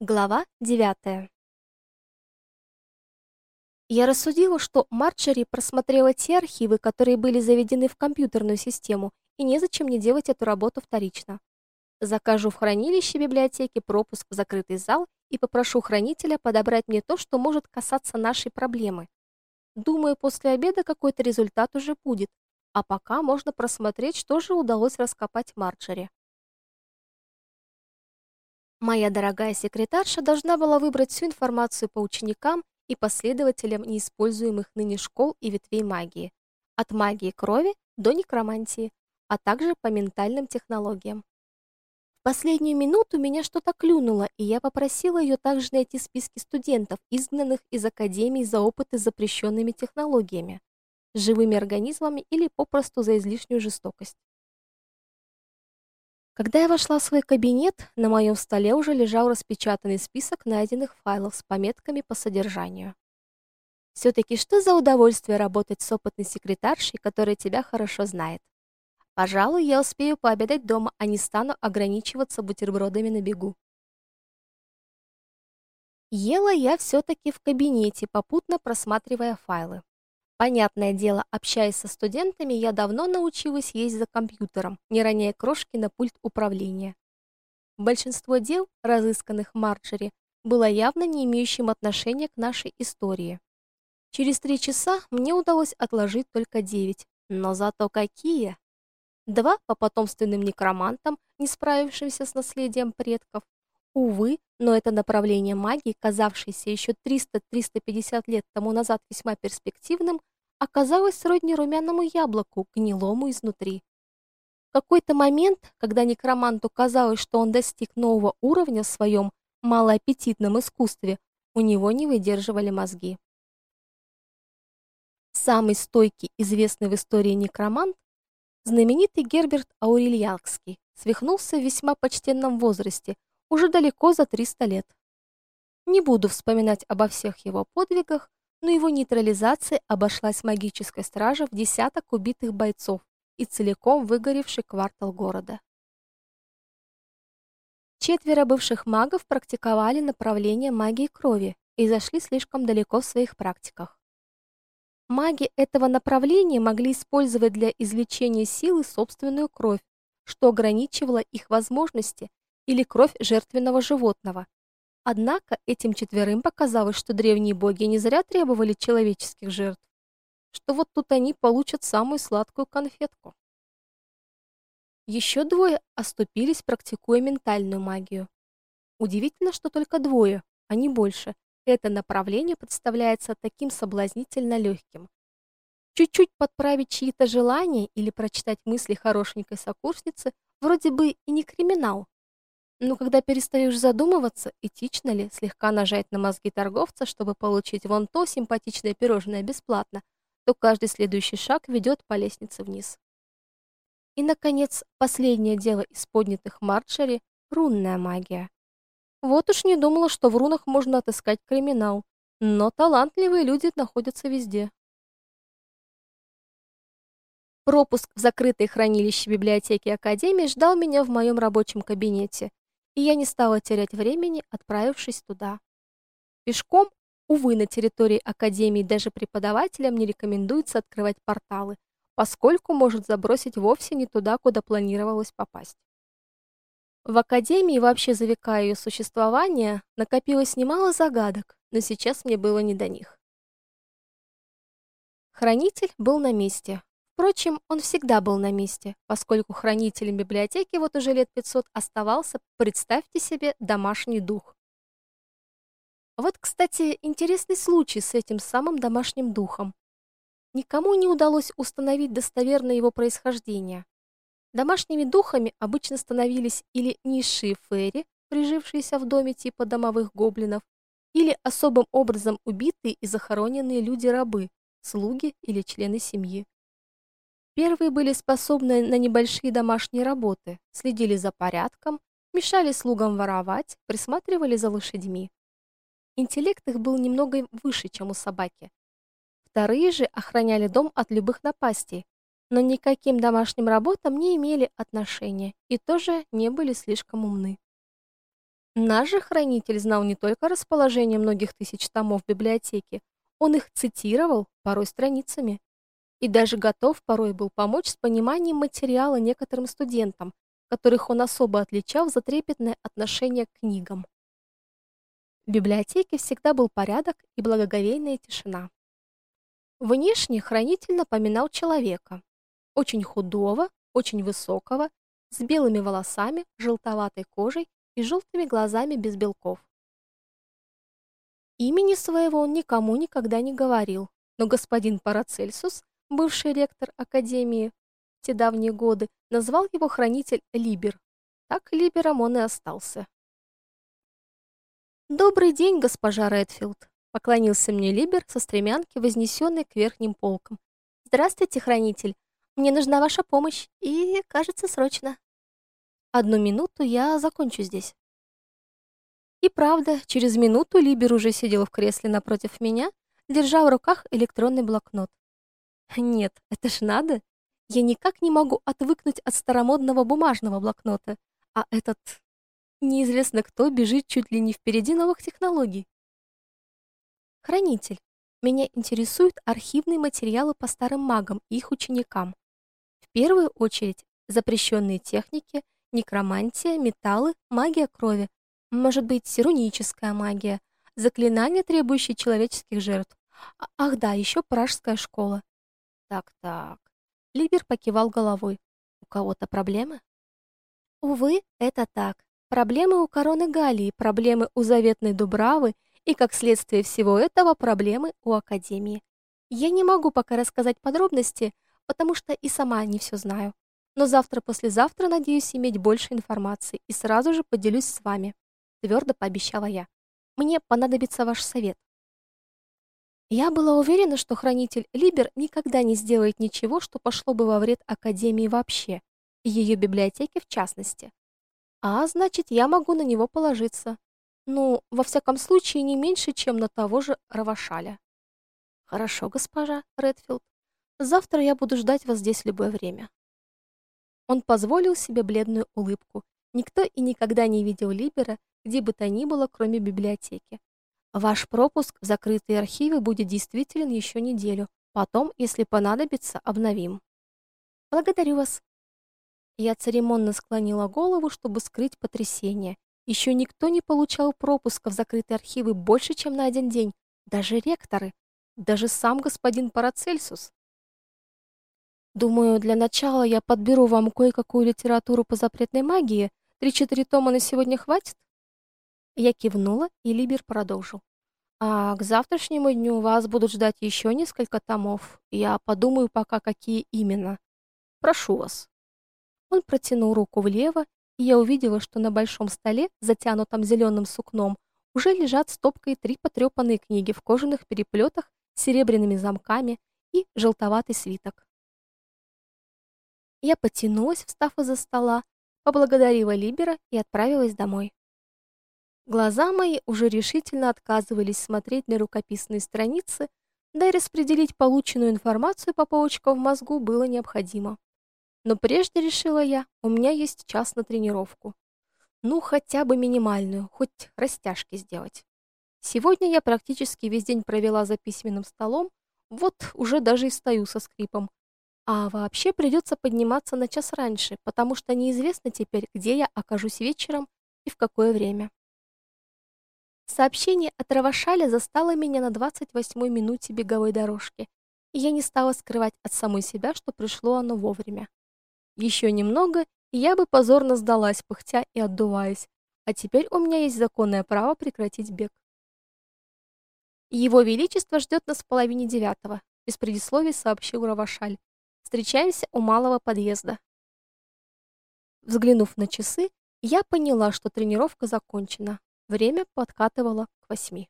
Глава 9. Я рассудила, что Марджери просмотрела те архивы, которые были заведены в компьютерную систему, и незачем мне делать эту работу вторично. Закажу в хранилище библиотеки пропуск в закрытый зал и попрошу хранителя подобрать мне то, что может касаться нашей проблемы. Думаю, после обеда какой-то результат уже будет, а пока можно просмотреть, что же удалось раскопать Марджери. Моя дорогая секретарша должна была выбрать всю информацию по ученикам и последователям неиспользуемых ныне школ и ветвей магии, от магии крови до некромантии, а также по ментальным технологиям. В последнюю минуту меня что-то клюнуло, и я попросила ее также найти списки студентов, изгнанных из академии за опыты с запрещенными технологиями, живыми организмами или попросту за излишнюю жестокость. Когда я вошла в свой кабинет, на моем столе уже лежал распечатанный список найденных файлов с пометками по содержанию. Все-таки что за удовольствие работать с опытной секретаршей, которая тебя хорошо знает? Пожалуй, я успею пообедать дома, а не стану ограничиваться бутербродами на бегу. Ела я все-таки в кабинете, попутно просматривая файлы. Понятное дело, общаясь со студентами, я давно научилась есть за компьютером, не роняя крошки на пульт управления. Большинство дел, разысканных Марджери, было явно не имеющим отношения к нашей истории. Через три часа мне удалось отложить только девять, но зато какие! Два по потомственным некромантам, не справившимся с наследием предков. Увы, но это направление магии, казавшееся еще 300-350 лет тому назад весьма перспективным, оказалось сродни румяному яблоку, гнилому изнутри. В какой-то момент, когда некроманту казалось, что он достиг нового уровня в своем малоаппетитном искусстве, у него не выдерживали мозги. Самый стойкий, известный в истории некромант, знаменитый Герберт Аурельякский, свихнулся в весьма почтенном возрасте, уже далеко за 300 лет. Не буду вспоминать обо всех его подвигах, но его нейтрализация обошлась магической страже в десяток убитых бойцов и целиком выгоревший квартал города. Четверо бывших магов практиковали направление магии крови и зашли слишком далеко в своих практиках. Маги этого направления могли использовать для извлечения силы собственную кровь, что ограничивало их возможности, или кровь жертвенного животного, Однако этим четверым показалось, что древние боги не зря требовали человеческих жертв, что вот тут они получат самую сладкую конфетку. Еще двое оступились, практикуя ментальную магию. Удивительно, что только двое, а не больше. Это направление представляется таким соблазнительно легким. Чуть-чуть подправить чьи-то желания или прочитать мысли хорошенькой сокурсницы вроде бы и не криминал, но когда перестаешь задумываться, этично ли слегка нажать на мозги торговца, чтобы получить вон то симпатичное пирожное бесплатно, то каждый следующий шаг ведет по лестнице вниз. И, наконец, последнее дело из поднятых Марджери — рунная магия. Вот уж не думала, что в рунах можно отыскать криминал, но талантливые люди находятся везде. Пропуск в закрытое хранилище библиотеки Академии ждал меня в моем рабочем кабинете, и я не стала терять времени, отправившись туда. Пешком, увы, на территории академии даже преподавателям не рекомендуется открывать порталы, поскольку может забросить вовсе не туда, куда планировалось попасть. В академии, вообще за века ее существования, накопилось немало загадок, но сейчас мне было не до них. Хранитель был на месте, Впрочем, он всегда был на месте, поскольку хранителем библиотеки вот уже лет 500 оставался, представьте себе, домашний дух. Вот, кстати, интересный случай с этим самым домашним духом. Никому не удалось установить достоверное его происхождение. Домашними духами обычно становились или низшие фейри, прижившиеся в доме типа домовых гоблинов, или особым образом убитые и захороненные люди-рабы, слуги или члены семьи. Первые были способны на небольшие домашние работы, следили за порядком, мешали слугам воровать, присматривали за лошадьми. Интеллект их был немного выше, чем у собаки. Вторые же охраняли дом от любых напастей, но никаким домашним работам не имели отношения и тоже не были слишком умны. Наш же хранитель знал не только расположение многих тысяч томов в библиотеке, он их цитировал, порой страницами, и даже готов порой был помочь с пониманием материала некоторым студентам, которых он особо отличал за трепетное отношение к книгам. В библиотеке всегда был порядок и благоговейная тишина. Внешне хранитель напоминал человека, очень худого, очень высокого, с белыми волосами, желтоватой кожей и желтыми глазами без белков. Имени своего он никому никогда не говорил, но господин Парацельсус, бывший ректор Академии в те давние годы, назвал его хранитель Либер. Так Либером он и остался. «Добрый день, госпожа Редфилд», — поклонился мне Либер со стремянки, вознесенной к верхним полкам. «Здравствуйте, хранитель. Мне нужна ваша помощь, и, кажется, срочно». «Одну минуту, я закончу здесь». И правда, через минуту Либер уже сидел в кресле напротив меня, держа в руках электронный блокнот. Нет, это ж надо. Я никак не могу отвыкнуть от старомодного бумажного блокнота, а этот неизвестно кто бежит чуть ли не впереди новых технологий. Хранитель. Меня интересуют архивные материалы по старым магам и их ученикам. В первую очередь запрещенные техники, некромантия, металлы, магия крови, может быть, сируническая магия, заклинания, требующие человеческих жертв. А, ах да, еще пражская школа. Так-так. Либер покивал головой. У кого-то проблемы? Увы, это так. Проблемы у короны Галлии, проблемы у заветной Дубравы и, как следствие всего этого, проблемы у Академии. Я не могу пока рассказать подробности, потому что и сама не все знаю. Но завтра-послезавтра надеюсь иметь больше информации и сразу же поделюсь с вами твердо пообещала я. Мне понадобится ваш совет. Я была уверена, что хранитель Либер никогда не сделает ничего, что пошло бы во вред академии вообще, и ее библиотеке в частности. А значит, я могу на него положиться. Ну, во всяком случае, не меньше, чем на того же Равашаля. Хорошо, госпожа Редфилд. Завтра я буду ждать вас здесь любое время. Он позволил себе бледную улыбку. Никто и никогда не видел Либера где бы то ни было, кроме библиотеки. Ваш пропуск в закрытые архивы будет действителен еще неделю. Потом, если понадобится, обновим. Благодарю вас. Я церемонно склонила голову, чтобы скрыть потрясение. Еще никто не получал пропуска в закрытые архивы больше, чем на один день. Даже ректоры. Даже сам господин Парацельсус. Думаю, для начала я подберу вам кое-какую литературу по запретной магии. Три-четыре тома на сегодня хватит? Я кивнула, и Либер продолжил. А к завтрашнему дню вас будут ждать еще несколько томов. Я подумаю пока, какие именно. Прошу вас. Он протянул руку влево, и я увидела, что на большом столе, затянутом зеленым сукном, уже лежат стопкой три потрепанные книги в кожаных переплетах с серебряными замками и желтоватый свиток. Я потянулась, встав из-за стола, поблагодарила Либера и отправилась домой. Глаза мои уже решительно отказывались смотреть на рукописные страницы, да и распределить полученную информацию по полочкам в мозгу было необходимо. Но прежде решила я, у меня есть час на тренировку. Ну, хотя бы минимальную, хоть растяжки сделать. Сегодня я практически весь день провела за письменным столом, вот уже даже и стою со скрипом. А вообще придется подниматься на час раньше, потому что неизвестно теперь, где я окажусь вечером и в какое время. Сообщение от Равашаля застало меня на 28-й минуте беговой дорожки, и я не стала скрывать от самой себя, что пришло оно вовремя. Еще немного, и я бы позорно сдалась, пыхтя и отдуваясь, а теперь у меня есть законное право прекратить бег. Его Величество ждет нас в половине девятого, без предисловий сообщил Равашаль. Встречаемся у малого подъезда. Взглянув на часы, я поняла, что тренировка закончена. Время подкатывало к восьми.